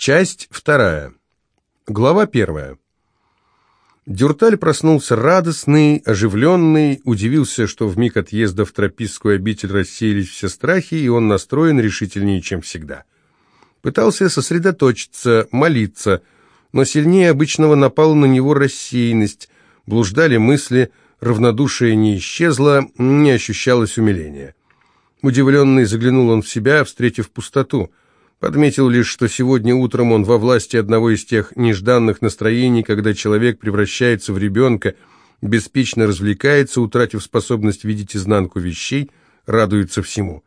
Часть вторая. Глава первая. Дюрталь проснулся радостный, оживленный, удивился, что в миг отъезда в тропистскую обитель рассеялись все страхи, и он настроен решительнее, чем всегда. Пытался сосредоточиться, молиться, но сильнее обычного напала на него рассеянность, блуждали мысли, равнодушие не исчезло, не ощущалось умиления. Удивленный заглянул он в себя, встретив пустоту – Подметил лишь, что сегодня утром он во власти одного из тех нежданных настроений, когда человек превращается в ребенка, беспечно развлекается, утратив способность видеть изнанку вещей, радуется всему.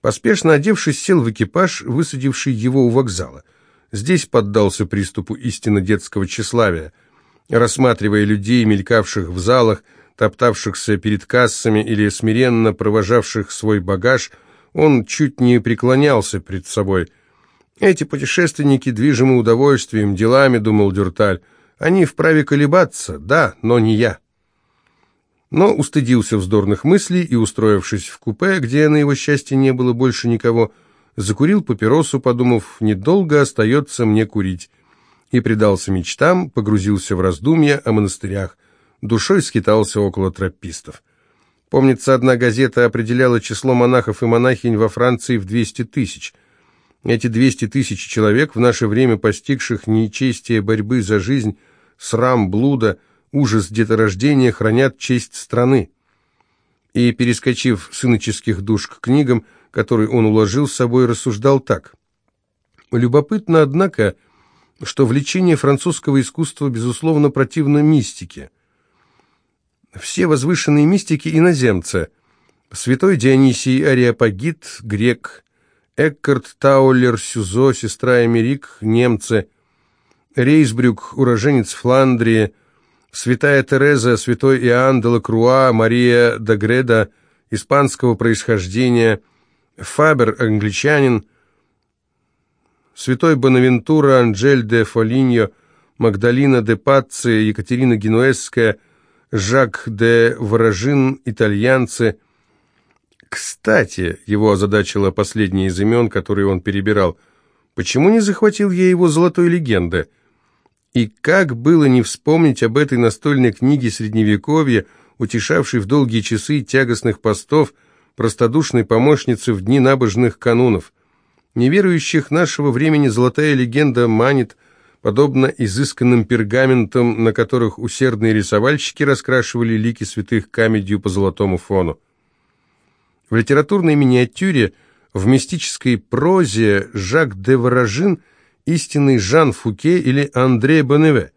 Поспешно одевшись, сел в экипаж, высадивший его у вокзала. Здесь поддался приступу истинно детского тщеславия. Рассматривая людей, мелькавших в залах, топтавшихся перед кассами или смиренно провожавших свой багаж – он чуть не преклонялся пред собой. «Эти путешественники движимы удовольствием, делами», — думал Дюрталь. «Они вправе колебаться, да, но не я». Но устыдился вздорных мыслей и, устроившись в купе, где на его счастье не было больше никого, закурил папиросу, подумав, недолго остается мне курить, и предался мечтам, погрузился в раздумья о монастырях, душой скитался около тропистов. Помнится, одна газета определяла число монахов и монахинь во Франции в 200 тысяч. Эти 200 тысяч человек, в наше время постигших нечестие борьбы за жизнь, срам блуда, ужас деторождения, хранят честь страны. И, перескочив с иноческих душ к книгам, которые он уложил с собой, рассуждал так. Любопытно, однако, что влечение французского искусства, безусловно, противно мистике – все возвышенные мистики иноземцы. Святой Дионисий Ариапагит, грек, Эккарт Таулер, Сюзо, сестра Эмерик, немцы, Рейсбрюк, уроженец Фландрии, святая Тереза, святой Иоанн де Лакруа, Мария де Греда, испанского происхождения, Фабер, англичанин, святой Бонавентура, Анджель де Фолиньо, Магдалина де Пацци, Екатерина Генуэзская – Жак де Ворожин, итальянцы. Кстати, его озадачило последнее из имен, которые он перебирал. Почему не захватил я его золотой легенды? И как было не вспомнить об этой настольной книге Средневековья, утешавшей в долгие часы тягостных постов, простодушной помощницы в дни набожных канунов. Неверующих нашего времени золотая легенда манит – подобно изысканным пергаментам, на которых усердные рисовальщики раскрашивали лики святых камедью по золотому фону. В литературной миниатюре, в мистической прозе Жак де Ворожин истинный Жан Фуке или Андре Бонневе.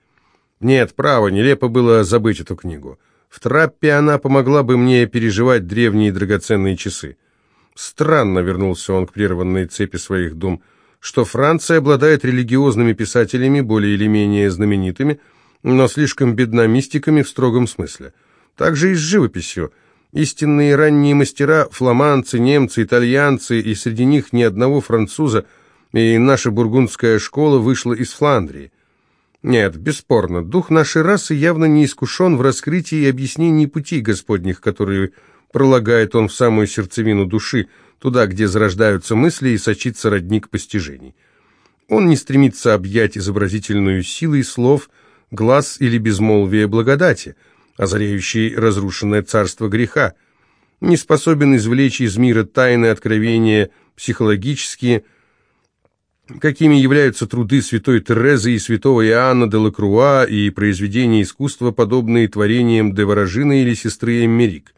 Нет, право, нелепо было забыть эту книгу. В траппе она помогла бы мне переживать древние драгоценные часы. Странно вернулся он к прерванной цепи своих дум – что Франция обладает религиозными писателями, более или менее знаменитыми, но слишком бедна мистиками в строгом смысле. Также и с живописью. Истинные ранние мастера – фламандцы, немцы, итальянцы, и среди них ни одного француза, и наша бургундская школа вышла из Фландрии. Нет, бесспорно, дух нашей расы явно не искушен в раскрытии и объяснении путей Господних, которые пролагает он в самую сердцевину души – туда, где зарождаются мысли и сочится родник постижений. Он не стремится объять изобразительную силой слов, глаз или безмолвие благодати, озаряющей разрушенное царство греха, не способен извлечь из мира тайны откровения психологические, какими являются труды святой Терезы и святого Иоанна де Лакруа и произведения искусства, подобные творениям де Ворожина или сестры Эммерик.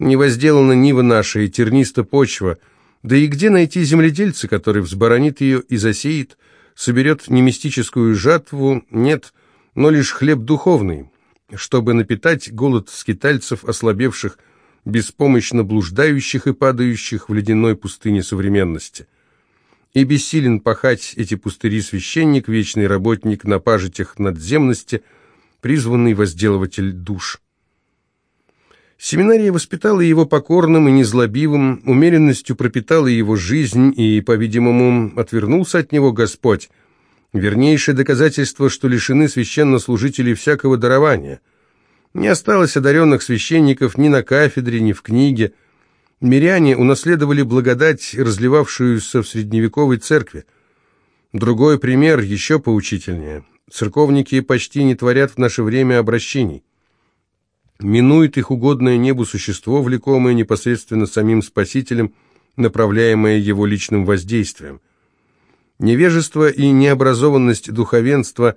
Не возделана нива наша и терниста почва, да и где найти земледельца, который взборонит ее и засеет, соберет не мистическую жатву, нет, но лишь хлеб духовный, чтобы напитать голод скитальцев, ослабевших, беспомощно блуждающих и падающих в ледяной пустыне современности. И бессилен пахать эти пустыри священник, вечный работник на пажитях надземности, призванный возделыватель душ. Семинария воспитала его покорным и незлобивым, умеренностью пропитала его жизнь, и, по-видимому, отвернулся от него Господь. Вернейшее доказательство, что лишены священнослужителей всякого дарования. Не осталось одаренных священников ни на кафедре, ни в книге. Миряне унаследовали благодать, разливавшуюся в средневековой церкви. Другой пример еще поучительнее. Церковники почти не творят в наше время обращений. Минует их угодное небу существо, влекомое непосредственно самим Спасителем, направляемое его личным воздействием. Невежество и необразованность духовенства,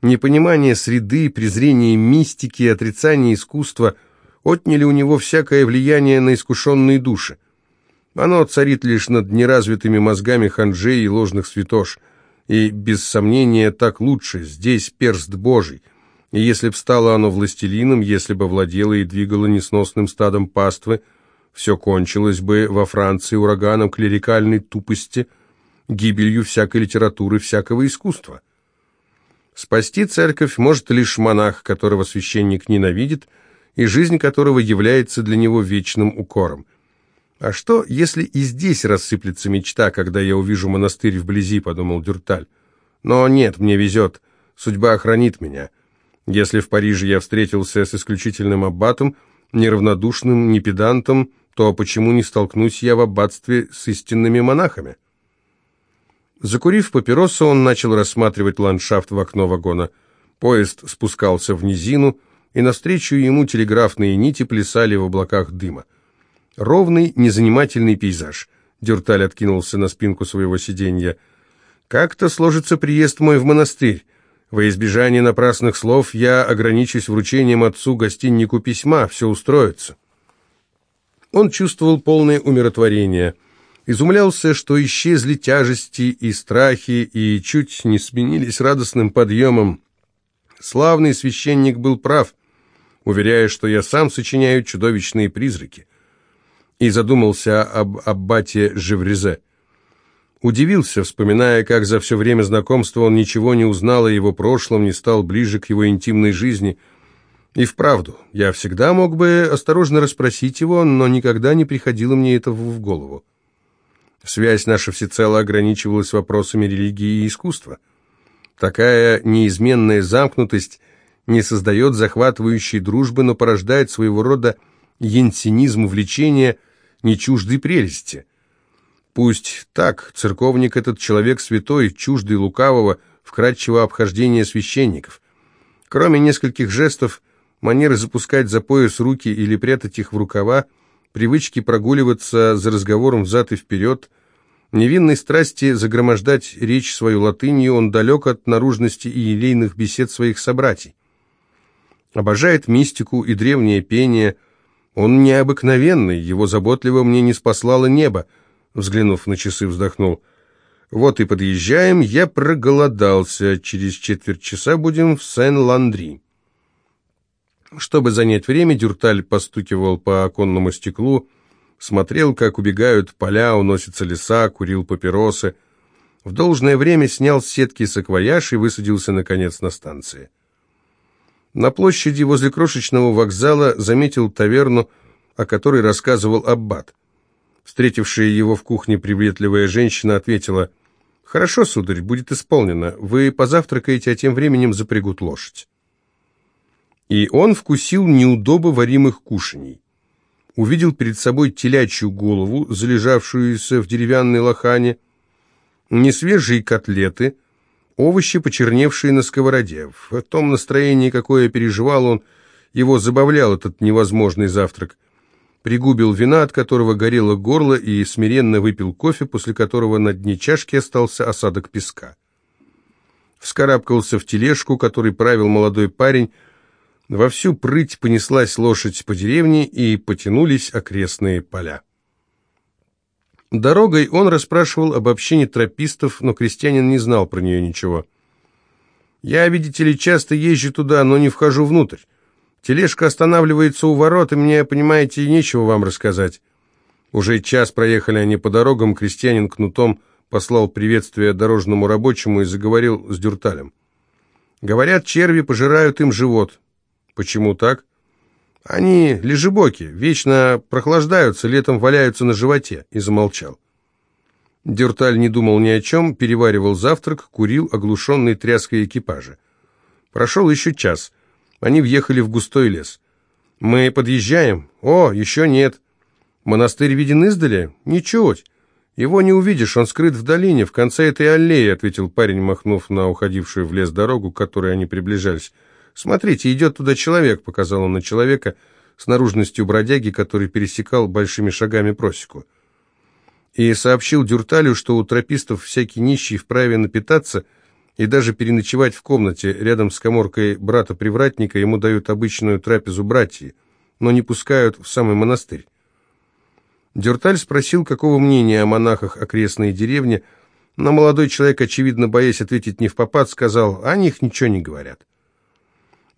непонимание среды, презрение мистики, отрицание искусства отняли у него всякое влияние на искушенные души. Оно царит лишь над неразвитыми мозгами ханжей и ложных святош, и, без сомнения, так лучше, здесь перст Божий, и если б стало оно властелином, если бы владело и двигало несносным стадом паствы, все кончилось бы во Франции ураганом клерикальной тупости – гибелью всякой литературы, всякого искусства. Спасти церковь может лишь монах, которого священник ненавидит, и жизнь которого является для него вечным укором. «А что, если и здесь рассыплется мечта, когда я увижу монастырь вблизи?» — подумал Дюрталь. «Но нет, мне везет. Судьба охранит меня. Если в Париже я встретился с исключительным аббатом, неравнодушным, не педантом, то почему не столкнусь я в аббатстве с истинными монахами?» Закурив папиросу, он начал рассматривать ландшафт в окно вагона. Поезд спускался в низину, и навстречу ему телеграфные нити плясали в облаках дыма. Ровный, незанимательный пейзаж. Дюрталь откинулся на спинку своего сиденья. «Как-то сложится приезд мой в монастырь. Во избежание напрасных слов я ограничусь вручением отцу-гостиннику письма, все устроится». Он чувствовал полное умиротворение – изумлялся, что исчезли тяжести и страхи, и чуть не сменились радостным подъемом. Славный священник был прав, уверяя, что я сам сочиняю чудовищные призраки. И задумался об аббате Живрезе. Удивился, вспоминая, как за все время знакомства он ничего не узнал о его прошлом, не стал ближе к его интимной жизни. И вправду, я всегда мог бы осторожно расспросить его, но никогда не приходило мне это в голову. Связь наша всецело ограничивалась вопросами религии и искусства. Такая неизменная замкнутость не создает захватывающей дружбы, но порождает своего рода янсенизм влечения, не чуждой прелести. Пусть так, церковник этот человек святой, чуждый лукавого, вкрадчивого обхождения священников. Кроме нескольких жестов, манеры запускать за пояс руки или прятать их в рукава, привычки прогуливаться за разговором взад и вперед, невинной страсти загромождать речь свою латынью, он далек от наружности и елейных бесед своих собратьей. Обожает мистику и древнее пение. Он необыкновенный, его заботливо мне не спаслало небо. Взглянув на часы, вздохнул. Вот и подъезжаем, я проголодался. Через четверть часа будем в Сен-Ландри. Чтобы занять время, Дюрталь постукивал по оконному стеклу, смотрел, как убегают поля, уносятся леса, курил папиросы. В должное время снял с сетки саквояж и высадился, наконец, на станции. На площади возле крошечного вокзала заметил таверну, о которой рассказывал Аббат. Встретившая его в кухне приветливая женщина ответила, «Хорошо, сударь, будет исполнено. Вы позавтракаете, а тем временем запрягут лошадь» и он вкусил неудобо варимых кушаний. Увидел перед собой телячью голову, залежавшуюся в деревянной лохане, несвежие котлеты, овощи, почерневшие на сковороде. В том настроении, какое переживал он, его забавлял этот невозможный завтрак. Пригубил вина, от которого горело горло, и смиренно выпил кофе, после которого на дне чашки остался осадок песка. Вскарабкался в тележку, который правил молодой парень, во всю прыть понеслась лошадь по деревне, и потянулись окрестные поля. Дорогой он расспрашивал об общине тропистов, но крестьянин не знал про нее ничего. «Я, видите ли, часто езжу туда, но не вхожу внутрь. Тележка останавливается у ворот, и мне, понимаете, нечего вам рассказать». Уже час проехали они по дорогам, крестьянин кнутом послал приветствие дорожному рабочему и заговорил с дюрталем. «Говорят, черви пожирают им живот. Почему так? Они лежебоки, вечно прохлаждаются, летом валяются на животе, и замолчал. Дюрталь не думал ни о чем, переваривал завтрак, курил оглушенный тряской экипажа. Прошел еще час. Они въехали в густой лес. «Мы подъезжаем?» «О, еще нет». «Монастырь виден издали?» «Ничуть. «Его не увидишь, он скрыт в долине, в конце этой аллеи», — ответил парень, махнув на уходившую в лес дорогу, к которой они приближались. «Смотрите, идет туда человек», — показал он на человека с наружностью бродяги, который пересекал большими шагами просеку. И сообщил Дюрталю, что у тропистов всякий нищий вправе напитаться и даже переночевать в комнате. Рядом с коморкой брата-привратника ему дают обычную трапезу братьи, но не пускают в самый монастырь. Дюрталь спросил, какого мнения о монахах окрестной деревни, но молодой человек, очевидно, боясь ответить не в попад, сказал, о них ничего не говорят.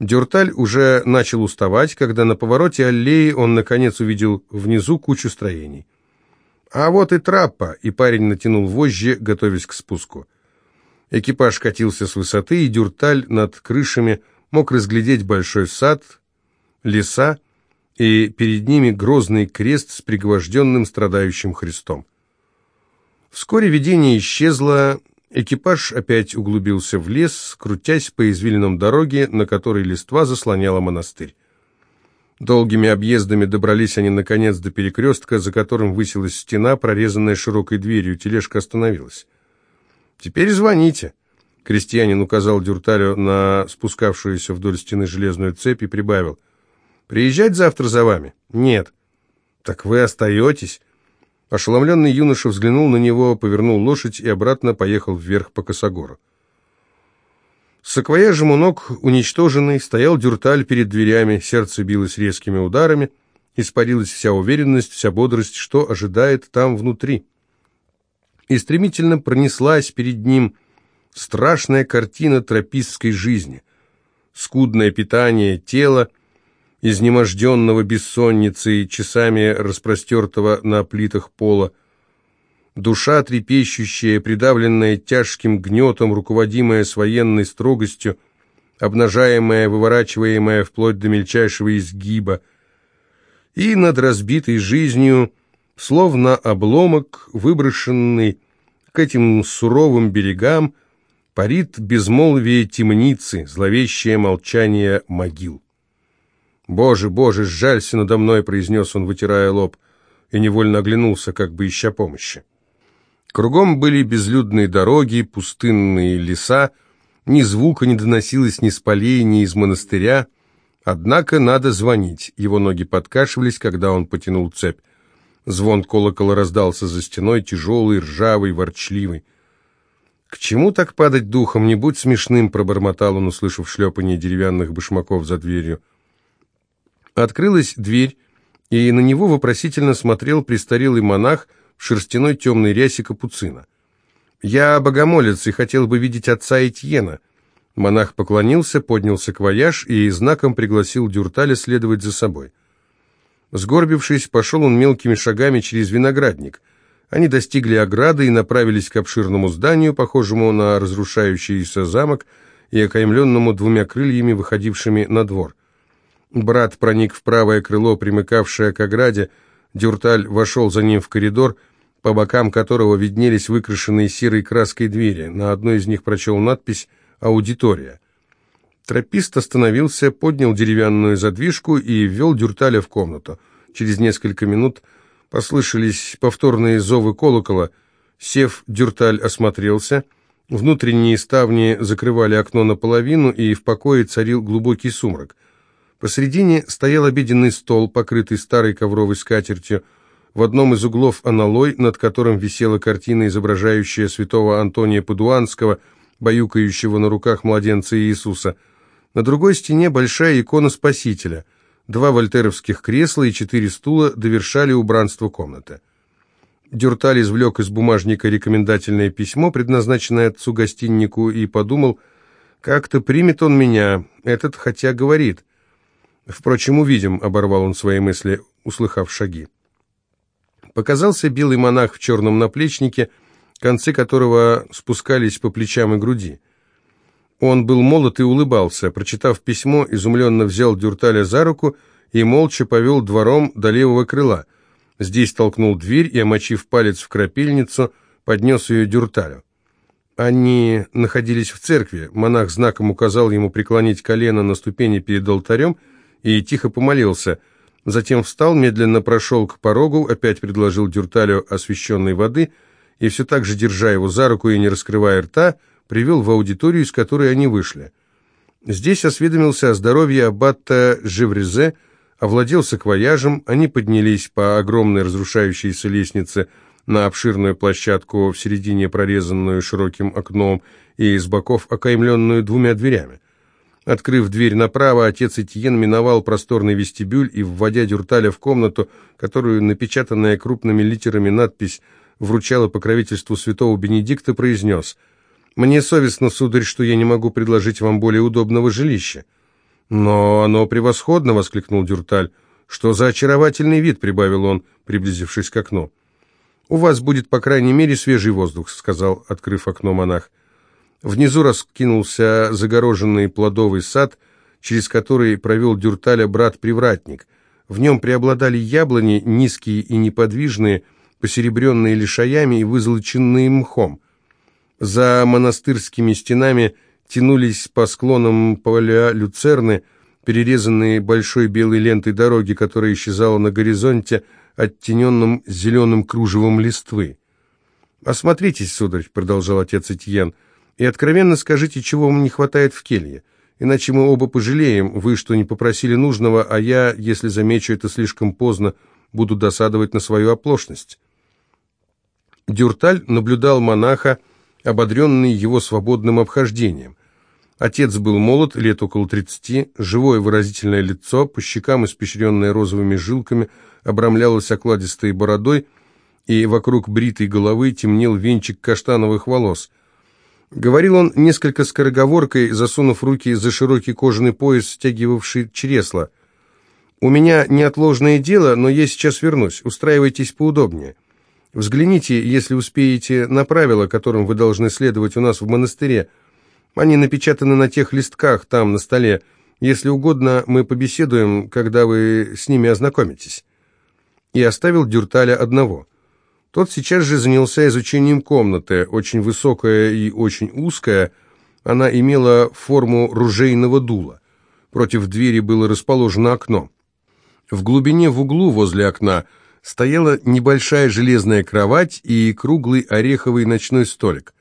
Дюрталь уже начал уставать, когда на повороте аллеи он, наконец, увидел внизу кучу строений. А вот и траппа, и парень натянул вожжи, готовясь к спуску. Экипаж катился с высоты, и Дюрталь над крышами мог разглядеть большой сад, леса, и перед ними грозный крест с пригвожденным страдающим Христом. Вскоре видение исчезло, экипаж опять углубился в лес, крутясь по извилинам дороге, на которой листва заслоняла монастырь. Долгими объездами добрались они, наконец, до перекрестка, за которым высилась стена, прорезанная широкой дверью. Тележка остановилась. «Теперь звоните», — крестьянин указал Дюрталю на спускавшуюся вдоль стены железную цепь и прибавил. Приезжать завтра за вами? Нет. Так вы остаетесь? Ошеломленный юноша взглянул на него, повернул лошадь и обратно поехал вверх по косогору. Саквояжем у ног, уничтоженный, стоял дюрталь перед дверями, сердце билось резкими ударами, испарилась вся уверенность, вся бодрость, что ожидает там внутри. И стремительно пронеслась перед ним страшная картина тропистской жизни. Скудное питание тела, изнеможденного бессонницей, часами распростертого на плитах пола, душа трепещущая, придавленная тяжким гнетом, руководимая с военной строгостью, обнажаемая, выворачиваемая вплоть до мельчайшего изгиба, и над разбитой жизнью, словно обломок, выброшенный к этим суровым берегам, парит безмолвие темницы, зловещее молчание могил. «Боже, Боже, сжалься надо мной!» — произнес он, вытирая лоб, и невольно оглянулся, как бы ища помощи. Кругом были безлюдные дороги, пустынные леса, ни звука не доносилось ни с полей, ни из монастыря. Однако надо звонить. Его ноги подкашивались, когда он потянул цепь. Звон колокола раздался за стеной, тяжелый, ржавый, ворчливый. «К чему так падать духом? Не будь смешным!» — пробормотал он, услышав шлепание деревянных башмаков за дверью. Открылась дверь, и на него вопросительно смотрел престарелый монах в шерстяной темной рясе капуцина. «Я богомолец и хотел бы видеть отца Этьена». Монах поклонился, поднялся к вояж и знаком пригласил Дюрталя следовать за собой. Сгорбившись, пошел он мелкими шагами через виноградник. Они достигли ограды и направились к обширному зданию, похожему на разрушающийся замок и окаймленному двумя крыльями, выходившими на двор. Брат проник в правое крыло, примыкавшее к ограде. Дюрталь вошел за ним в коридор, по бокам которого виднелись выкрашенные серой краской двери. На одной из них прочел надпись «Аудитория». Тропист остановился, поднял деревянную задвижку и ввел Дюрталя в комнату. Через несколько минут послышались повторные зовы колокола. Сев, Дюрталь осмотрелся. Внутренние ставни закрывали окно наполовину, и в покое царил глубокий сумрак – Посредине стоял обеденный стол, покрытый старой ковровой скатертью. В одном из углов аналой, над которым висела картина, изображающая святого Антония Падуанского, баюкающего на руках младенца Иисуса. На другой стене большая икона Спасителя. Два вольтеровских кресла и четыре стула довершали убранство комнаты. Дюрталь извлек из бумажника рекомендательное письмо, предназначенное отцу-гостиннику, и подумал, как-то примет он меня, этот хотя говорит. Впрочем, увидим, — оборвал он свои мысли, услыхав шаги. Показался белый монах в черном наплечнике, концы которого спускались по плечам и груди. Он был молод и улыбался. Прочитав письмо, изумленно взял Дюрталя за руку и молча повел двором до левого крыла. Здесь толкнул дверь и, омочив палец в крапильницу, поднес ее Дюрталю. Они находились в церкви. Монах знаком указал ему преклонить колено на ступени перед алтарем — и тихо помолился. Затем встал, медленно прошел к порогу, опять предложил Дюрталю освященной воды и все так же, держа его за руку и не раскрывая рта, привел в аудиторию, из которой они вышли. Здесь осведомился о здоровье аббата Жеврезе, овладел саквояжем, они поднялись по огромной разрушающейся лестнице на обширную площадку в середине, прорезанную широким окном и с боков окаймленную двумя дверями. Открыв дверь направо, отец Этьен миновал просторный вестибюль и, вводя Дюрталя в комнату, которую напечатанная крупными литерами надпись вручала покровительству святого Бенедикта, произнес «Мне совестно, сударь, что я не могу предложить вам более удобного жилища». «Но оно превосходно!» — воскликнул Дюрталь. «Что за очаровательный вид!» — прибавил он, приблизившись к окну. «У вас будет, по крайней мере, свежий воздух», — сказал, открыв окно монах. Внизу раскинулся загороженный плодовый сад, через который провел Дюрталя брат-привратник. В нем преобладали яблони, низкие и неподвижные, посеребренные лишаями и вызолоченные мхом. За монастырскими стенами тянулись по склонам поля люцерны, перерезанные большой белой лентой дороги, которая исчезала на горизонте, оттененным зеленым кружевом листвы. «Осмотритесь, сударь», — продолжал отец Этьен, — и откровенно скажите, чего вам не хватает в келье. Иначе мы оба пожалеем, вы что не попросили нужного, а я, если замечу это слишком поздно, буду досадовать на свою оплошность». Дюрталь наблюдал монаха, ободренный его свободным обхождением. Отец был молод, лет около тридцати, живое выразительное лицо, по щекам испещренное розовыми жилками, обрамлялось окладистой бородой, и вокруг бритой головы темнел венчик каштановых волос. Говорил он несколько скороговоркой, засунув руки за широкий кожаный пояс, стягивавший чресло. «У меня неотложное дело, но я сейчас вернусь. Устраивайтесь поудобнее. Взгляните, если успеете, на правила, которым вы должны следовать у нас в монастыре. Они напечатаны на тех листках, там, на столе. Если угодно, мы побеседуем, когда вы с ними ознакомитесь». И оставил Дюрталя одного – тот сейчас же занялся изучением комнаты, очень высокая и очень узкая, она имела форму ружейного дула. Против двери было расположено окно. В глубине в углу возле окна стояла небольшая железная кровать и круглый ореховый ночной столик.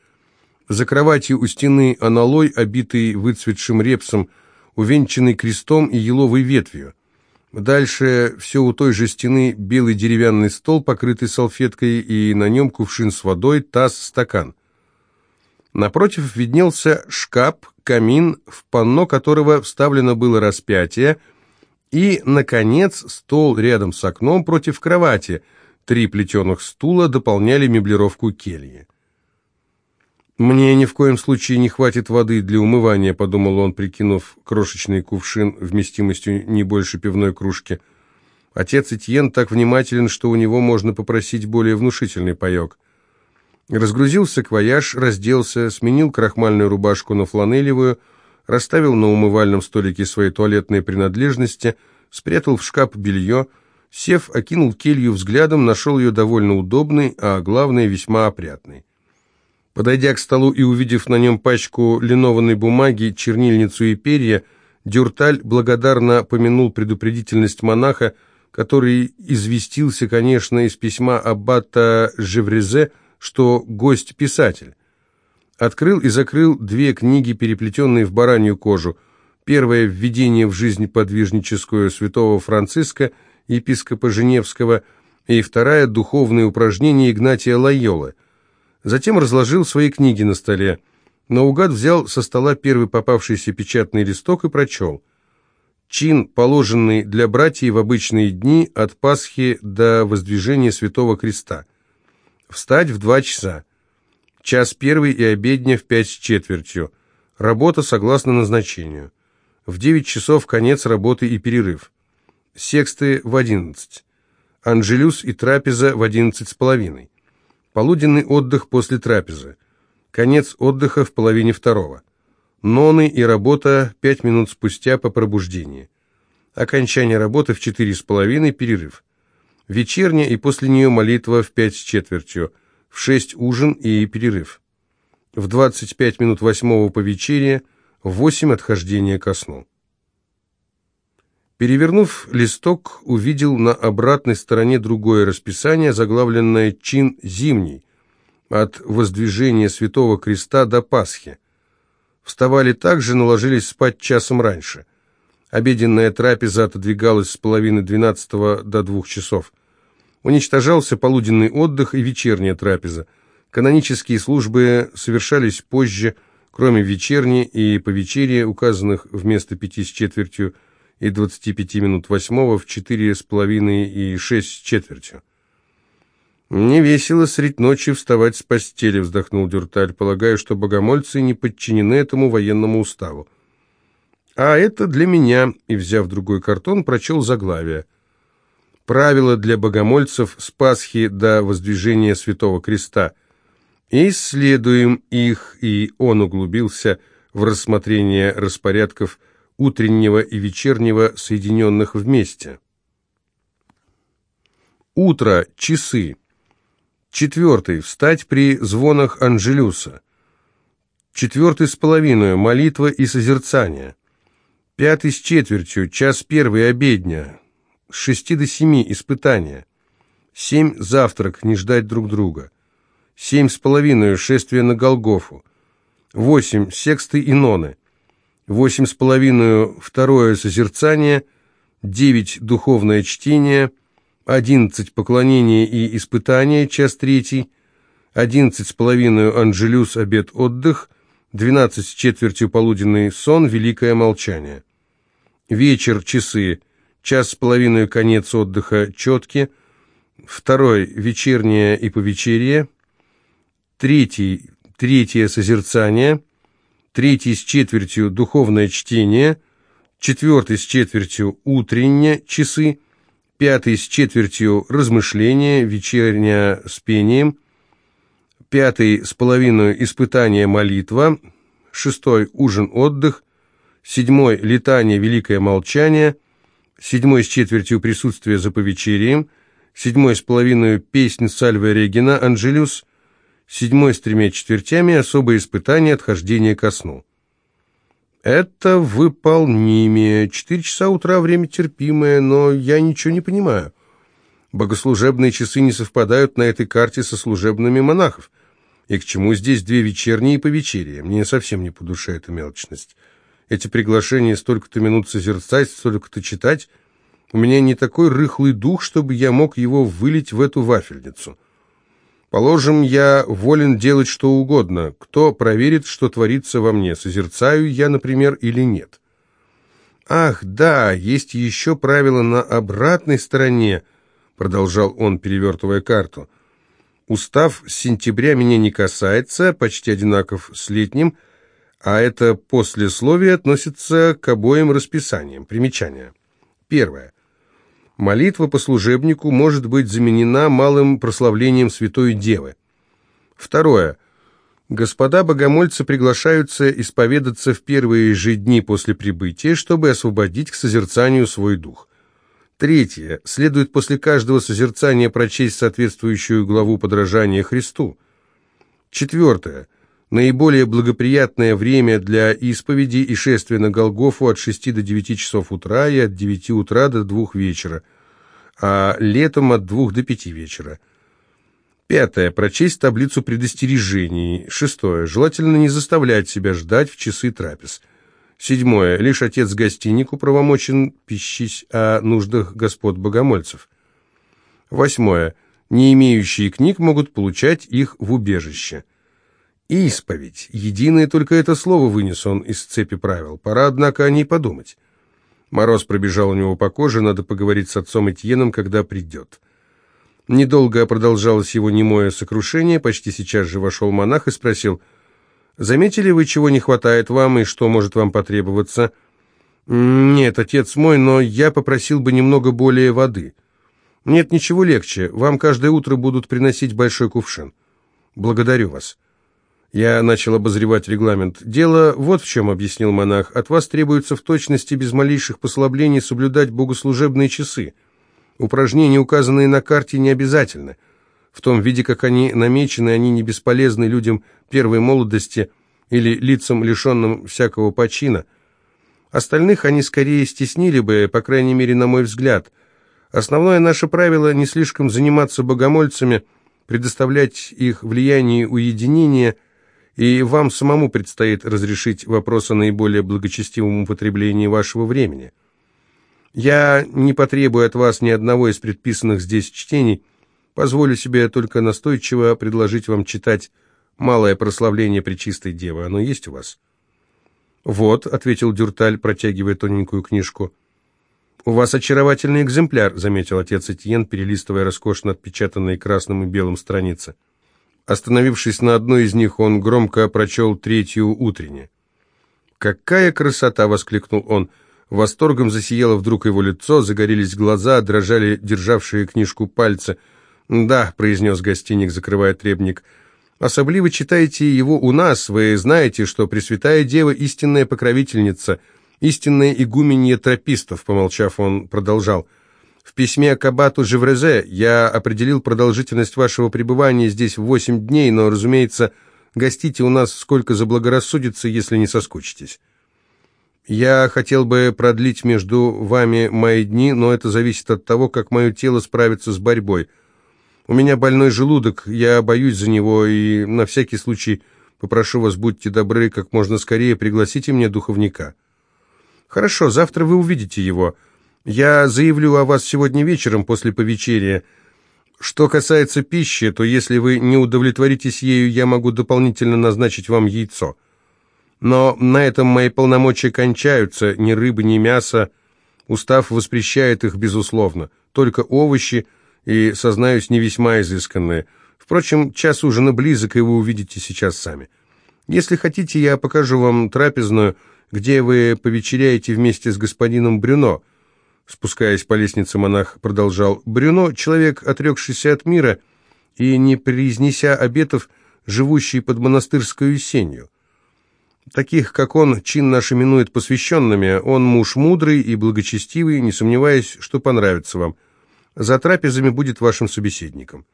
За кроватью у стены аналой, обитый выцветшим репсом, увенчанный крестом и еловой ветвью. Дальше все у той же стены белый деревянный стол, покрытый салфеткой, и на нем кувшин с водой, таз, стакан. Напротив виднелся шкаф, камин, в панно которого вставлено было распятие, и, наконец, стол рядом с окном против кровати. Три плетеных стула дополняли меблировку кельи. «Мне ни в коем случае не хватит воды для умывания», — подумал он, прикинув крошечный кувшин вместимостью не больше пивной кружки. Отец Этьен так внимателен, что у него можно попросить более внушительный паек. Разгрузил саквояж, разделся, сменил крахмальную рубашку на фланелевую, расставил на умывальном столике свои туалетные принадлежности, спрятал в шкаф белье, сев, окинул келью взглядом, нашел ее довольно удобной, а главное, весьма опрятной. Подойдя к столу и увидев на нем пачку линованной бумаги, чернильницу и перья, Дюрталь благодарно помянул предупредительность монаха, который известился, конечно, из письма аббата Жеврезе, что гость – писатель. Открыл и закрыл две книги, переплетенные в баранью кожу. Первая – «Введение в жизнь подвижническую святого Франциска, епископа Женевского», и вторая – «Духовные упражнения Игнатия Лайолы». Затем разложил свои книги на столе. Наугад взял со стола первый попавшийся печатный листок и прочел. Чин, положенный для братьев в обычные дни от Пасхи до воздвижения Святого Креста. Встать в два часа. Час первый и обедня в пять с четвертью. Работа согласно назначению. В девять часов конец работы и перерыв. Сексты в одиннадцать. Анжелюс и трапеза в одиннадцать с половиной. Полуденный отдых после трапезы. Конец отдыха в половине второго. Ноны и работа пять минут спустя по пробуждении. Окончание работы в четыре с половиной, перерыв. Вечерняя и после нее молитва в пять с четвертью. В шесть ужин и перерыв. В двадцать пять минут восьмого по вечере, восемь отхождение ко сну. Перевернув листок, увидел на обратной стороне другое расписание, заглавленное «Чин зимний». от воздвижения Святого Креста до Пасхи. Вставали также, но ложились спать часом раньше. Обеденная трапеза отодвигалась с половины двенадцатого до двух часов. Уничтожался полуденный отдых и вечерняя трапеза. Канонические службы совершались позже, кроме вечерней и повечерия, указанных вместо пяти с четвертью и двадцати пяти минут восьмого в четыре с половиной и шесть с четвертью. «Не весело средь ночи вставать с постели», — вздохнул Дюрталь, полагаю, что богомольцы не подчинены этому военному уставу. «А это для меня», — и, взяв другой картон, прочел заглавие. «Правила для богомольцев с Пасхи до воздвижения Святого Креста». Исследуем их, и он углубился в рассмотрение распорядков утреннего и вечернего, соединенных вместе. Утро, часы. Четвертый. Встать при звонах Анжелюса. Четвертый с половиной. Молитва и созерцание. Пятый с четвертью. Час первый. Обедня. Шести до семи. Испытания. Семь. Завтрак. Не ждать друг друга. Семь с половиной. Шествие на Голгофу. Восемь. Сексты и ноны. Восемь с половиной. Второе. Созерцание. Девять. Духовное чтение. 11 поклонение и испытание, час третий, 11 с половиной анжелюс, обед, отдых, 12 с четвертью полуденный сон, великое молчание. Вечер, часы, час с половиной конец отдыха, четки, второй вечернее и повечерие, третий, третье созерцание, третий с четвертью духовное чтение, четвертый с четвертью утреннее, часы, пятый с четвертью размышления, вечерня с пением, пятый с половиной испытание молитва, шестой ужин-отдых, седьмой летание великое молчание, седьмой с четвертью присутствие за повечерием, седьмой с половиной песнь Сальве Регина Анжелюс, седьмой с тремя четвертями особое испытание отхождения ко сну. «Это выполнимее. Четыре часа утра время терпимое, но я ничего не понимаю. Богослужебные часы не совпадают на этой карте со служебными монахов. И к чему здесь две вечерние и повечерия? Мне совсем не по душе эта мелочность. Эти приглашения столько-то минут созерцать, столько-то читать. У меня не такой рыхлый дух, чтобы я мог его вылить в эту вафельницу». Положим, я волен делать что угодно. Кто проверит, что творится во мне? Созерцаю я, например, или нет? Ах, да, есть еще правило на обратной стороне, продолжал он, перевертывая карту. Устав с сентября меня не касается, почти одинаков с летним, а это послесловие относится к обоим расписаниям. Примечание. Первое. Молитва по служебнику может быть заменена малым прославлением Святой Девы. Второе. Господа богомольцы приглашаются исповедаться в первые же дни после прибытия, чтобы освободить к созерцанию свой дух. Третье. Следует после каждого созерцания прочесть соответствующую главу подражания Христу. Четвертое. Наиболее благоприятное время для исповеди и шествия на Голгофу от 6 до 9 часов утра и от 9 утра до 2 вечера, а летом от 2 до 5 вечера. Пятое. Прочесть таблицу предостережений. Шестое. Желательно не заставлять себя ждать в часы трапез. Седьмое. Лишь отец гостинику правомочен пищись о нуждах господ богомольцев. Восьмое. Не имеющие книг могут получать их в убежище. Исповедь. Единое только это слово вынес он из цепи правил. Пора, однако, о ней подумать. Мороз пробежал у него по коже, надо поговорить с отцом Этьеном, когда придет. Недолго продолжалось его немое сокрушение, почти сейчас же вошел монах и спросил, «Заметили вы, чего не хватает вам и что может вам потребоваться?» «Нет, отец мой, но я попросил бы немного более воды». «Нет, ничего легче. Вам каждое утро будут приносить большой кувшин». «Благодарю вас». Я начал обозревать регламент. «Дело вот в чем», — объяснил монах. «От вас требуется в точности, без малейших послаблений, соблюдать богослужебные часы. Упражнения, указанные на карте, не обязательны. В том виде, как они намечены, они не бесполезны людям первой молодости или лицам, лишенным всякого почина. Остальных они скорее стеснили бы, по крайней мере, на мой взгляд. Основное наше правило — не слишком заниматься богомольцами — предоставлять их влияние уединения, и вам самому предстоит разрешить вопрос о наиболее благочестивом употреблении вашего времени. Я не потребую от вас ни одного из предписанных здесь чтений, позволю себе только настойчиво предложить вам читать «Малое прославление Пречистой Девы». Оно есть у вас?» «Вот», — ответил Дюрталь, протягивая тоненькую книжку. «У вас очаровательный экземпляр», — заметил отец Этьен, перелистывая роскошно отпечатанные красным и белым страницы. Остановившись на одной из них, он громко прочел третью утренне. «Какая красота!» — воскликнул он. Восторгом засияло вдруг его лицо, загорелись глаза, дрожали державшие книжку пальцы. «Да», — произнес гостиник, закрывая требник, — Особливо читаете его у нас, вы знаете, что Пресвятая Дева – истинная покровительница, истинная игуменья тропистов, помолчав, он продолжал. В письме к аббату Живрезе я определил продолжительность вашего пребывания здесь в восемь дней, но, разумеется, гостите у нас сколько заблагорассудится, если не соскучитесь. Я хотел бы продлить между вами мои дни, но это зависит от того, как мое тело справится с борьбой – у меня больной желудок, я боюсь за него, и на всякий случай попрошу вас, будьте добры, как можно скорее пригласите мне духовника». «Хорошо, завтра вы увидите его. Я заявлю о вас сегодня вечером после повечерия. Что касается пищи, то если вы не удовлетворитесь ею, я могу дополнительно назначить вам яйцо. Но на этом мои полномочия кончаются, ни рыбы, ни мяса. Устав воспрещает их, безусловно. Только овощи – и, сознаюсь, не весьма изысканные. Впрочем, час ужина близок, и вы увидите сейчас сами. Если хотите, я покажу вам трапезную, где вы повечеряете вместе с господином Брюно». Спускаясь по лестнице, монах продолжал. «Брюно — человек, отрекшийся от мира и, не произнеся обетов, живущий под монастырской сенью. Таких, как он, чин наш именует посвященными. Он муж мудрый и благочестивый, не сомневаясь, что понравится вам за трапезами будет вашим собеседником.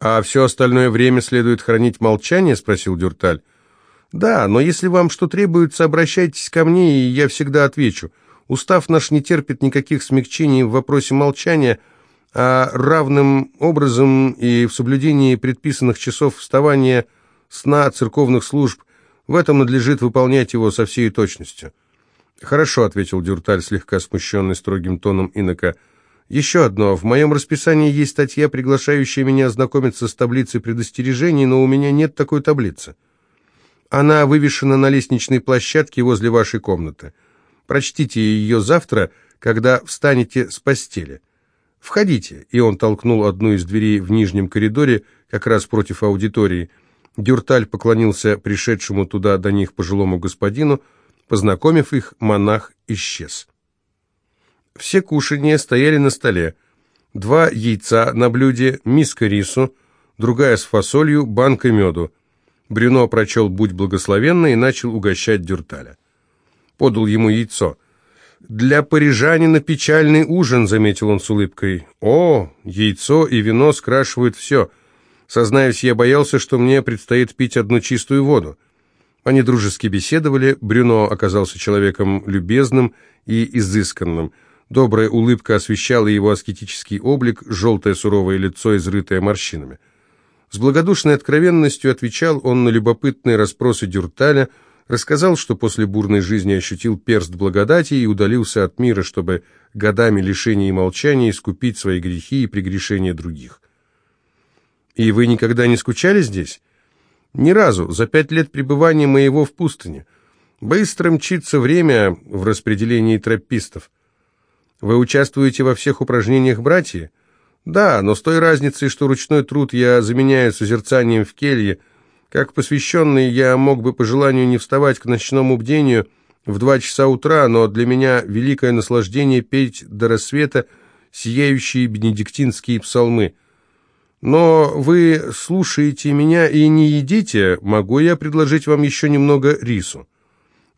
«А все остальное время следует хранить молчание?» – спросил Дюрталь. «Да, но если вам что требуется, обращайтесь ко мне, и я всегда отвечу. Устав наш не терпит никаких смягчений в вопросе молчания, а равным образом и в соблюдении предписанных часов вставания, сна, церковных служб, в этом надлежит выполнять его со всей точностью». «Хорошо», — ответил Дюрталь, слегка смущенный строгим тоном инока, — еще одно. В моем расписании есть статья, приглашающая меня ознакомиться с таблицей предостережений, но у меня нет такой таблицы. Она вывешена на лестничной площадке возле вашей комнаты. Прочтите ее завтра, когда встанете с постели. Входите. И он толкнул одну из дверей в нижнем коридоре, как раз против аудитории. Дюрталь поклонился пришедшему туда до них пожилому господину. Познакомив их, монах исчез. Все кушания стояли на столе. Два яйца на блюде, миска рису, другая с фасолью, банка меду. Брюно прочел «Будь благословенна» и начал угощать Дюрталя. Подал ему яйцо. «Для парижанина печальный ужин», — заметил он с улыбкой. «О, яйцо и вино скрашивают все. Сознаюсь, я боялся, что мне предстоит пить одну чистую воду». Они дружески беседовали, Брюно оказался человеком любезным и изысканным — Добрая улыбка освещала его аскетический облик, желтое суровое лицо, изрытое морщинами. С благодушной откровенностью отвечал он на любопытные расспросы Дюрталя, рассказал, что после бурной жизни ощутил перст благодати и удалился от мира, чтобы годами лишения и молчания искупить свои грехи и прегрешения других. «И вы никогда не скучали здесь?» «Ни разу, за пять лет пребывания моего в пустыне. Быстро мчится время в распределении тропистов. Вы участвуете во всех упражнениях братья? Да, но с той разницей, что ручной труд я заменяю созерцанием в келье. Как посвященный я мог бы по желанию не вставать к ночному бдению в два часа утра, но для меня великое наслаждение петь до рассвета сияющие бенедиктинские псалмы. Но вы слушаете меня и не едите, могу я предложить вам еще немного рису?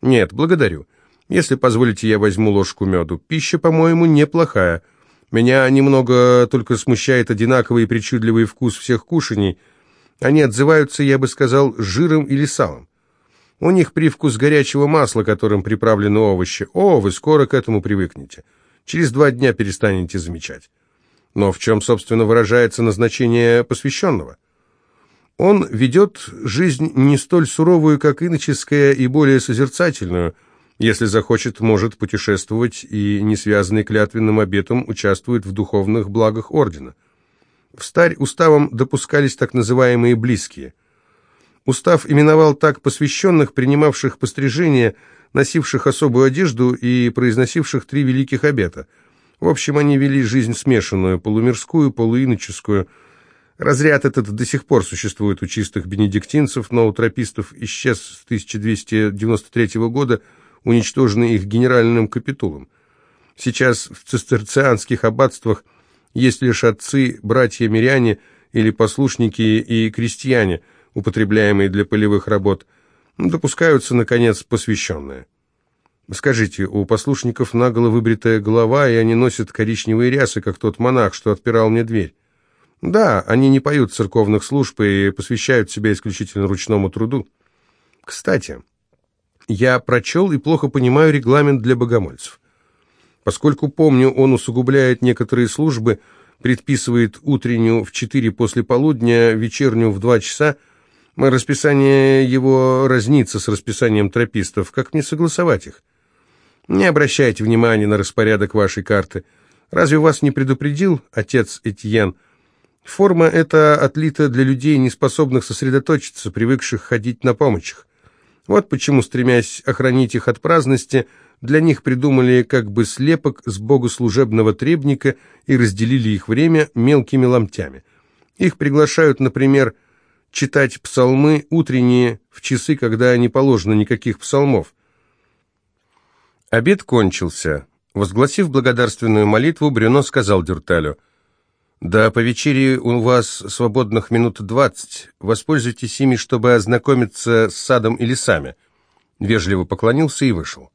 Нет, благодарю. Если позволите, я возьму ложку меду. Пища, по-моему, неплохая. Меня немного только смущает одинаковый и причудливый вкус всех кушаний. Они отзываются, я бы сказал, жиром или салом. У них привкус горячего масла, которым приправлены овощи. О, вы скоро к этому привыкнете. Через два дня перестанете замечать. Но в чем, собственно, выражается назначение посвященного? Он ведет жизнь не столь суровую, как иноческая, и более созерцательную. Если захочет, может путешествовать и, не связанный клятвенным обетом, участвует в духовных благах ордена. В старь уставом допускались так называемые «близкие». Устав именовал так посвященных, принимавших пострижение, носивших особую одежду и произносивших три великих обета. В общем, они вели жизнь смешанную, полумирскую, полуиноческую. Разряд этот до сих пор существует у чистых бенедиктинцев, но у тропистов исчез с 1293 года, уничтоженный их генеральным капитулом. Сейчас в цистерцианских аббатствах есть лишь отцы, братья-миряне или послушники и крестьяне, употребляемые для полевых работ – допускаются, наконец, посвященные. Скажите, у послушников наголо выбритая голова, и они носят коричневые рясы, как тот монах, что отпирал мне дверь. Да, они не поют церковных служб и посвящают себя исключительно ручному труду. Кстати, я прочел и плохо понимаю регламент для богомольцев. Поскольку помню, он усугубляет некоторые службы, предписывает утреннюю в четыре после полудня, вечернюю в два часа, Расписание его разнится с расписанием тропистов. Как мне согласовать их? Не обращайте внимания на распорядок вашей карты. Разве вас не предупредил отец Этьен? Форма эта отлита для людей, не способных сосредоточиться, привыкших ходить на помощях. Вот почему, стремясь охранить их от праздности, для них придумали как бы слепок с богослужебного требника и разделили их время мелкими ломтями. Их приглашают, например, читать псалмы утренние в часы, когда не положено никаких псалмов. Обед кончился. Возгласив благодарственную молитву, Брюно сказал Дюрталю, «Да, по вечере у вас свободных минут двадцать. Воспользуйтесь ими, чтобы ознакомиться с садом и лесами». Вежливо поклонился и вышел.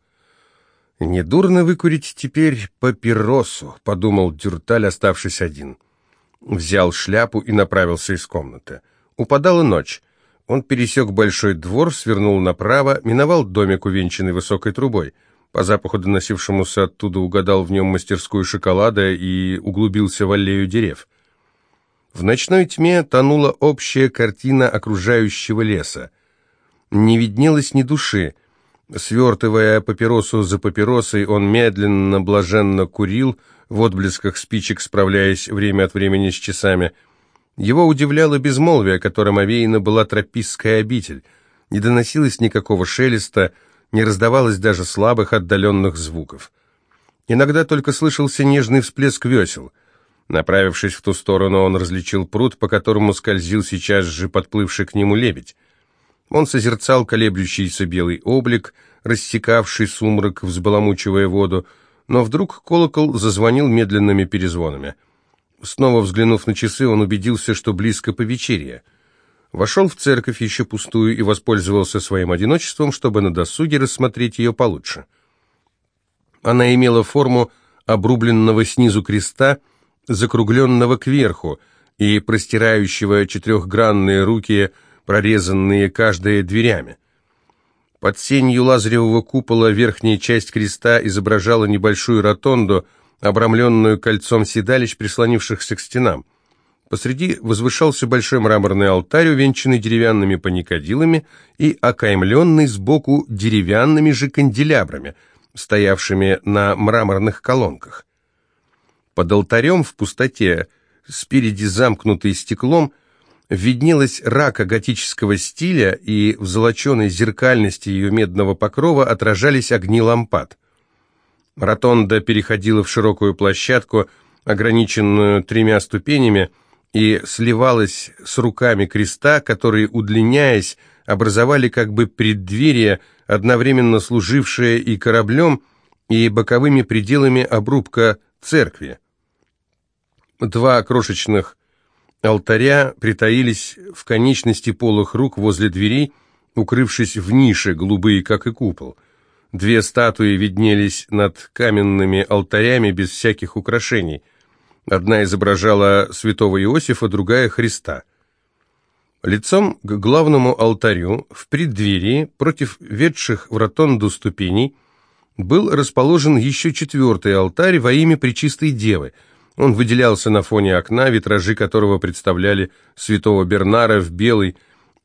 «Недурно выкурить теперь папиросу», — подумал Дюрталь, оставшись один. Взял шляпу и направился из комнаты. Упадала ночь. Он пересек большой двор, свернул направо, миновал домик, увенчанный высокой трубой. По запаху, доносившемуся оттуда, угадал в нем мастерскую шоколада и углубился в аллею дерев. В ночной тьме тонула общая картина окружающего леса. Не виднелось ни души. Свертывая папиросу за папиросой, он медленно, блаженно курил, в отблесках спичек справляясь время от времени с часами – его удивляло безмолвие, которым овеяна была тропистская обитель. Не доносилось никакого шелеста, не раздавалось даже слабых отдаленных звуков. Иногда только слышался нежный всплеск весел. Направившись в ту сторону, он различил пруд, по которому скользил сейчас же подплывший к нему лебедь. Он созерцал колеблющийся белый облик, рассекавший сумрак, взбаламучивая воду, но вдруг колокол зазвонил медленными перезвонами — Снова взглянув на часы, он убедился, что близко по вечерье. Вошел в церковь еще пустую и воспользовался своим одиночеством, чтобы на досуге рассмотреть ее получше. Она имела форму обрубленного снизу креста, закругленного кверху и простирающего четырехгранные руки, прорезанные каждая дверями. Под сенью лазаревого купола верхняя часть креста изображала небольшую ротонду, обрамленную кольцом седалищ, прислонившихся к стенам. Посреди возвышался большой мраморный алтарь, увенчанный деревянными паникадилами и окаймленный сбоку деревянными же канделябрами, стоявшими на мраморных колонках. Под алтарем в пустоте, спереди замкнутый стеклом, виднелась рака готического стиля, и в золоченой зеркальности ее медного покрова отражались огни лампад. Ротонда переходила в широкую площадку, ограниченную тремя ступенями, и сливалась с руками креста, которые, удлиняясь, образовали как бы преддверие, одновременно служившее и кораблем, и боковыми пределами обрубка церкви. Два крошечных алтаря притаились в конечности полых рук возле дверей, укрывшись в нише, голубые, как и купол. Две статуи виднелись над каменными алтарями без всяких украшений. Одна изображала святого Иосифа, другая — Христа. Лицом к главному алтарю, в преддверии, против ведших в ротонду ступеней, был расположен еще четвертый алтарь во имя Пречистой Девы, Он выделялся на фоне окна, витражи которого представляли святого Бернара в белой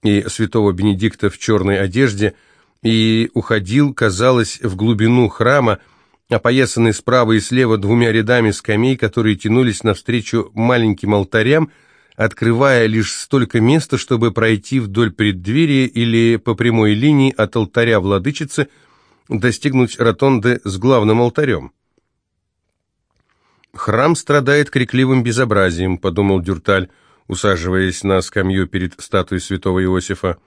и святого Бенедикта в черной одежде, и уходил, казалось, в глубину храма, опоясанный справа и слева двумя рядами скамей, которые тянулись навстречу маленьким алтарям, открывая лишь столько места, чтобы пройти вдоль преддверия или по прямой линии от алтаря владычицы достигнуть ротонды с главным алтарем. «Храм страдает крикливым безобразием», — подумал Дюрталь, усаживаясь на скамью перед статуей святого Иосифа.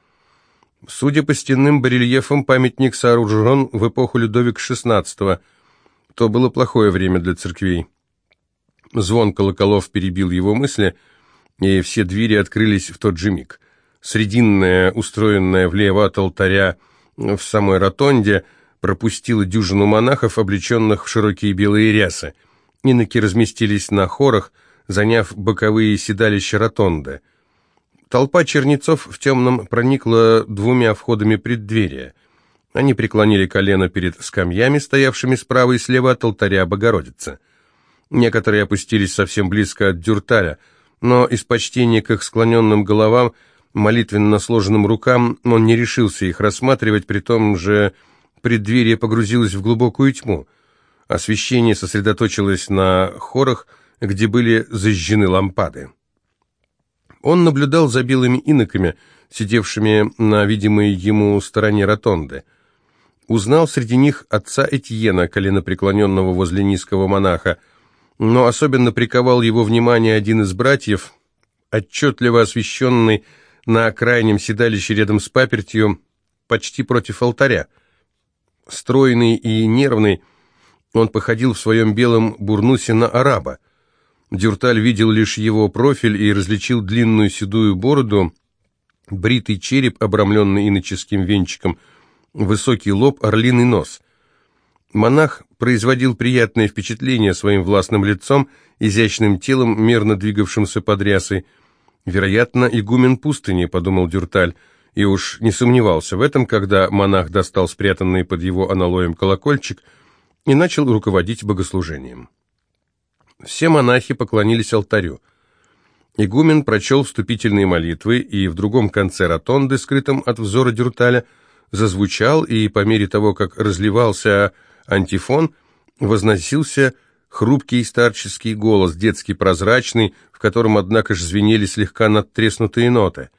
Судя по стенным барельефам, памятник сооружен в эпоху Людовика XVI. То было плохое время для церквей. Звон колоколов перебил его мысли, и все двери открылись в тот же миг. Срединная, устроенная влево от алтаря в самой ротонде, пропустила дюжину монахов, облеченных в широкие белые рясы. Иноки разместились на хорах, заняв боковые седалища ротонды. Толпа чернецов в темном проникла двумя входами преддверия. Они преклонили колено перед скамьями, стоявшими справа и слева от алтаря Богородицы. Некоторые опустились совсем близко от дюрталя, но из почтения к их склоненным головам, молитвенно сложенным рукам, он не решился их рассматривать, при том же преддверие погрузилось в глубокую тьму. Освещение сосредоточилось на хорах, где были зажжены лампады. Он наблюдал за белыми иноками, сидевшими на видимой ему стороне ротонды. Узнал среди них отца Этьена, коленопреклоненного возле низкого монаха, но особенно приковал его внимание один из братьев, отчетливо освещенный на крайнем седалище рядом с папертью, почти против алтаря. Стройный и нервный, он походил в своем белом бурнусе на араба. Дюрталь видел лишь его профиль и различил длинную седую бороду, бритый череп, обрамленный иноческим венчиком, высокий лоб, орлиный нос. Монах производил приятное впечатление своим властным лицом, изящным телом, мерно двигавшимся под рясой. «Вероятно, игумен пустыни», — подумал Дюрталь, и уж не сомневался в этом, когда монах достал спрятанный под его аналоем колокольчик — и начал руководить богослужением. Все монахи поклонились алтарю. Игумен прочел вступительные молитвы, и в другом конце ротонды, скрытом от взора Дюрталя, зазвучал, и по мере того, как разливался антифон, возносился хрупкий старческий голос, детский прозрачный, в котором, однако же, звенели слегка надтреснутые ноты.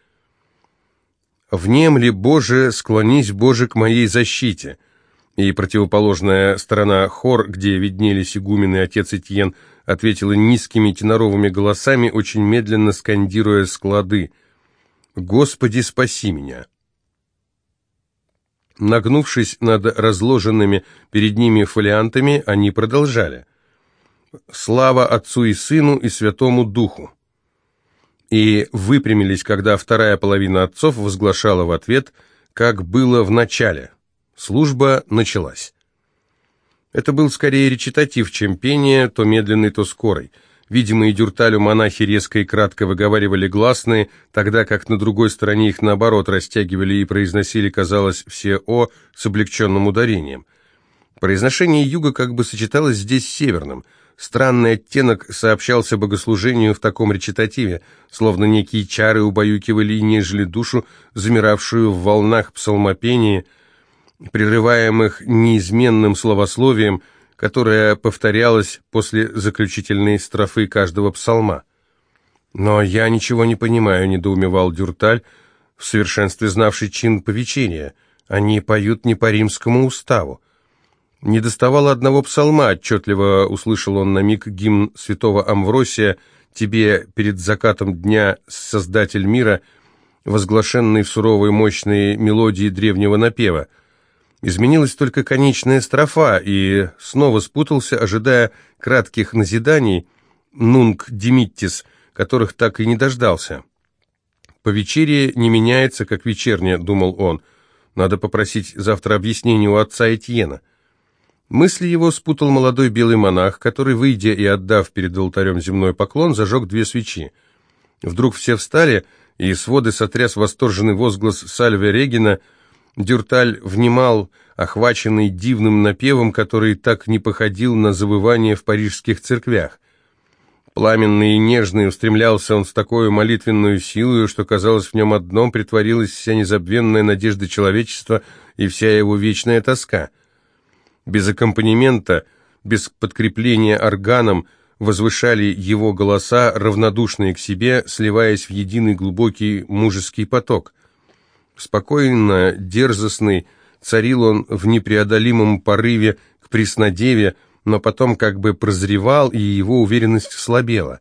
«Внемли, Боже, склонись, Боже, к моей защите!» И противоположная сторона хор, где виднелись игумен и отец Этьен, ответила низкими теноровыми голосами, очень медленно скандируя склады. «Господи, спаси меня!» Нагнувшись над разложенными перед ними фолиантами, они продолжали. «Слава Отцу и Сыну и Святому Духу!» И выпрямились, когда вторая половина отцов возглашала в ответ, как было в начале. Служба началась. Это был скорее речитатив, чем пение, то медленный, то скорый. Видимые дюрталю монахи резко и кратко выговаривали гласные, тогда как на другой стороне их наоборот растягивали и произносили, казалось, все «о» с облегченным ударением. Произношение юга как бы сочеталось здесь с северным. Странный оттенок сообщался богослужению в таком речитативе, словно некие чары убаюкивали и нежели душу, замиравшую в волнах псалмопения – прерываемых неизменным словословием, которое повторялось после заключительной строфы каждого псалма. «Но я ничего не понимаю», — недоумевал Дюрталь, в совершенстве знавший чин повечения. «Они поют не по римскому уставу». Не доставало одного псалма, отчетливо услышал он на миг гимн святого Амвросия «Тебе перед закатом дня, Создатель мира», возглашенный в суровой мощной мелодии древнего напева — Изменилась только конечная строфа, и снова спутался, ожидая кратких назиданий «нунг димиттис», которых так и не дождался. «По вечере не меняется, как вечерняя», — думал он. «Надо попросить завтра объяснения у отца Этьена». Мысли его спутал молодой белый монах, который, выйдя и отдав перед алтарем земной поклон, зажег две свечи. Вдруг все встали, и своды сотряс восторженный возглас Сальве Регина — Дюрталь внимал, охваченный дивным напевом, который так не походил на завывание в парижских церквях. Пламенный и нежный устремлялся он с такой молитвенной силой, что, казалось, в нем одном притворилась вся незабвенная надежда человечества и вся его вечная тоска. Без аккомпанемента, без подкрепления органом, возвышали его голоса, равнодушные к себе, сливаясь в единый глубокий мужеский поток. Спокойно, дерзостный, царил он в непреодолимом порыве к преснодеве, но потом как бы прозревал, и его уверенность слабела.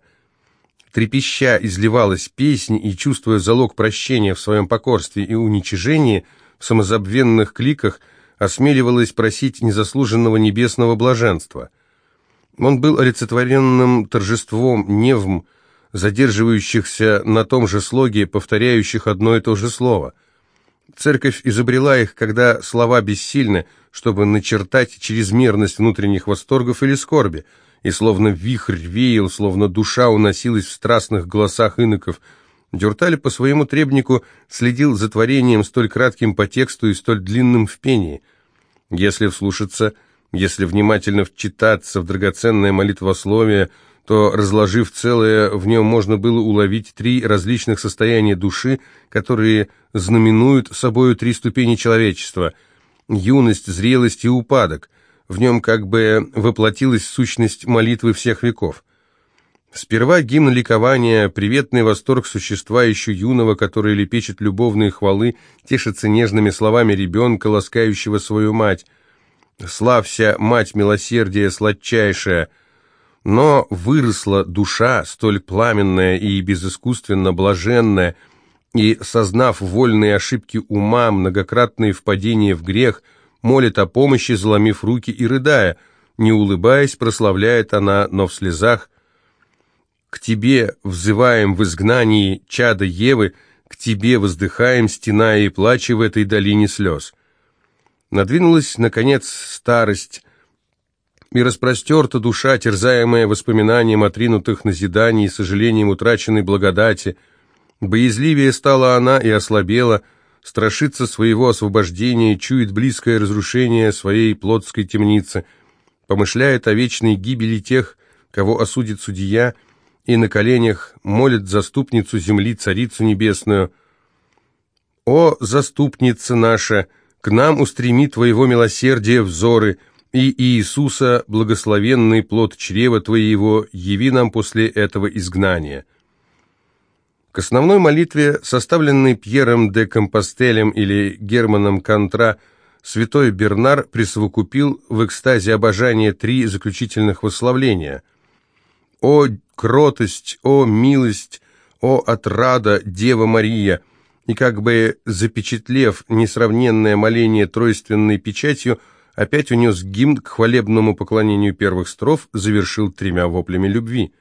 Трепеща изливалась песнь, и, чувствуя залог прощения в своем покорстве и уничижении, в самозабвенных кликах осмеливалась просить незаслуженного небесного блаженства. Он был олицетворенным торжеством невм, задерживающихся на том же слоге, повторяющих одно и то же слово – Церковь изобрела их, когда слова бессильны, чтобы начертать чрезмерность внутренних восторгов или скорби, и словно вихрь веял, словно душа уносилась в страстных голосах иноков. Дюрталь по своему требнику следил за творением столь кратким по тексту и столь длинным в пении. Если вслушаться, если внимательно вчитаться в драгоценное молитвословие, то, разложив целое, в нем можно было уловить три различных состояния души, которые знаменуют собою три ступени человечества – юность, зрелость и упадок. В нем как бы воплотилась сущность молитвы всех веков. Сперва гимн ликования, приветный восторг существа еще юного, который лепечет любовные хвалы, тешится нежными словами ребенка, ласкающего свою мать. «Славься, мать милосердия сладчайшая!» Но выросла душа, столь пламенная и безыскусственно блаженная, и, сознав вольные ошибки ума, многократные впадения в грех, молит о помощи, заломив руки и рыдая, не улыбаясь, прославляет она, но в слезах. «К тебе взываем в изгнании чада Евы, к тебе воздыхаем, стеная и плача в этой долине слез». Надвинулась, наконец, старость, и распростерта душа, терзаемая воспоминанием отринутых назиданий и сожалением утраченной благодати. Боязливее стала она и ослабела, страшится своего освобождения, чует близкое разрушение своей плотской темницы, помышляет о вечной гибели тех, кого осудит судья, и на коленях молит заступницу земли, царицу небесную. «О, заступница наша, к нам устреми твоего милосердия взоры!» И Иисуса, благословенный плод чрева Твоего, яви нам после этого изгнания». К основной молитве, составленной Пьером де Компостелем или Германом Кантра, святой Бернар присовокупил в экстазе обожания три заключительных восславления. «О кротость, о милость, о отрада, Дева Мария!» И как бы запечатлев несравненное моление тройственной печатью, опять унес гимн к хвалебному поклонению первых строф, завершил тремя воплями любви.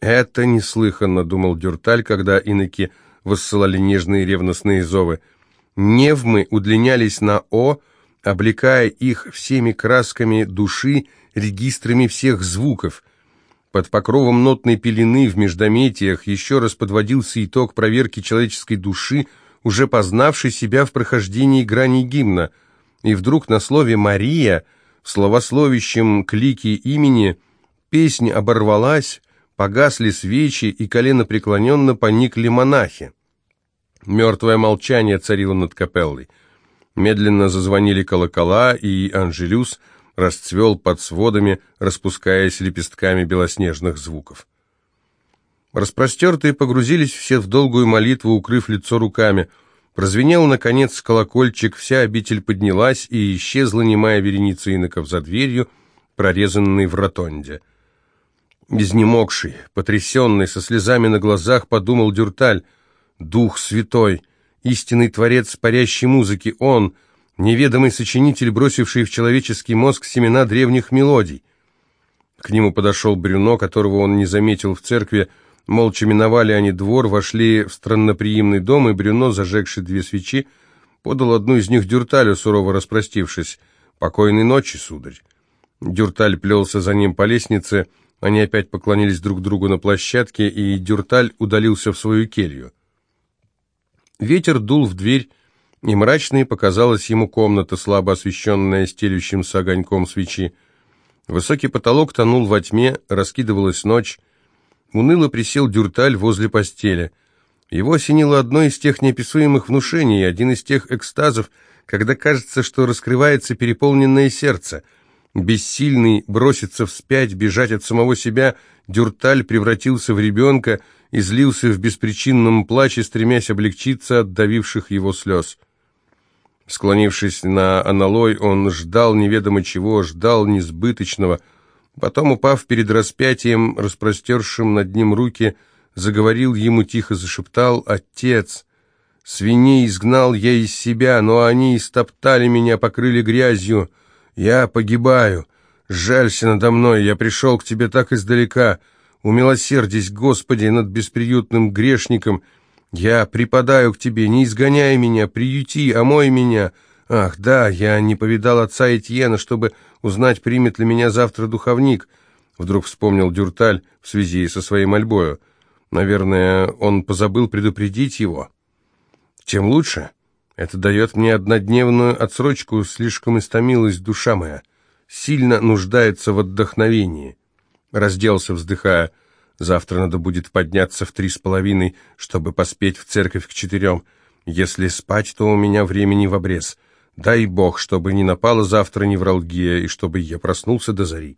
«Это неслыханно», — думал Дюрталь, когда иноки воссылали нежные ревностные зовы. Невмы удлинялись на «о», облекая их всеми красками души, регистрами всех звуков. Под покровом нотной пелены в междометиях еще раз подводился итог проверки человеческой души, уже познавшей себя в прохождении грани гимна — и вдруг на слове «Мария», в клике имени, песня оборвалась, погасли свечи и коленопреклоненно поникли монахи. Мертвое молчание царило над капеллой. Медленно зазвонили колокола, и Анжелюс расцвел под сводами, распускаясь лепестками белоснежных звуков. Распростертые погрузились все в долгую молитву, укрыв лицо руками – Прозвенел, наконец, колокольчик, вся обитель поднялась и исчезла немая вереница иноков за дверью, прорезанной в ротонде. Изнемогший, потрясенный, со слезами на глазах, подумал Дюрталь. «Дух святой, истинный творец парящей музыки, он, неведомый сочинитель, бросивший в человеческий мозг семена древних мелодий». К нему подошел Брюно, которого он не заметил в церкви, Молча миновали они двор, вошли в странноприимный дом, и Брюно, зажегший две свечи, подал одну из них Дюрталю, сурово распростившись. «Покойной ночи, сударь». Дюрталь плелся за ним по лестнице, они опять поклонились друг другу на площадке, и Дюрталь удалился в свою келью. Ветер дул в дверь, и мрачной показалась ему комната, слабо освещенная стелющимся огоньком свечи. Высокий потолок тонул во тьме, раскидывалась ночь, Уныло присел Дюрталь возле постели. Его осенило одно из тех неописуемых внушений, один из тех экстазов, когда кажется, что раскрывается переполненное сердце. Бессильный броситься вспять, бежать от самого себя, Дюрталь превратился в ребенка и злился в беспричинном плаче, стремясь облегчиться от давивших его слез. Склонившись на аналой, он ждал неведомо чего, ждал несбыточного. Потом, упав перед распятием, распростершим над ним руки, заговорил ему тихо, зашептал «Отец!» Свиней изгнал я из себя, но они истоптали меня, покрыли грязью. Я погибаю. Жалься надо мной, я пришел к тебе так издалека. Умилосердись, Господи, над бесприютным грешником. Я припадаю к тебе, не изгоняй меня, приюти, омой меня. Ах, да, я не повидал отца Этьена, чтобы узнать, примет ли меня завтра духовник. Вдруг вспомнил Дюрталь в связи со своей мольбою. Наверное, он позабыл предупредить его. Тем лучше. Это дает мне однодневную отсрочку, слишком истомилась душа моя. Сильно нуждается в отдохновении. Разделся, вздыхая. Завтра надо будет подняться в три с половиной, чтобы поспеть в церковь к четырем. Если спать, то у меня времени в обрез. Дай Бог, чтобы не напала завтра невралгия, и чтобы я проснулся до зари.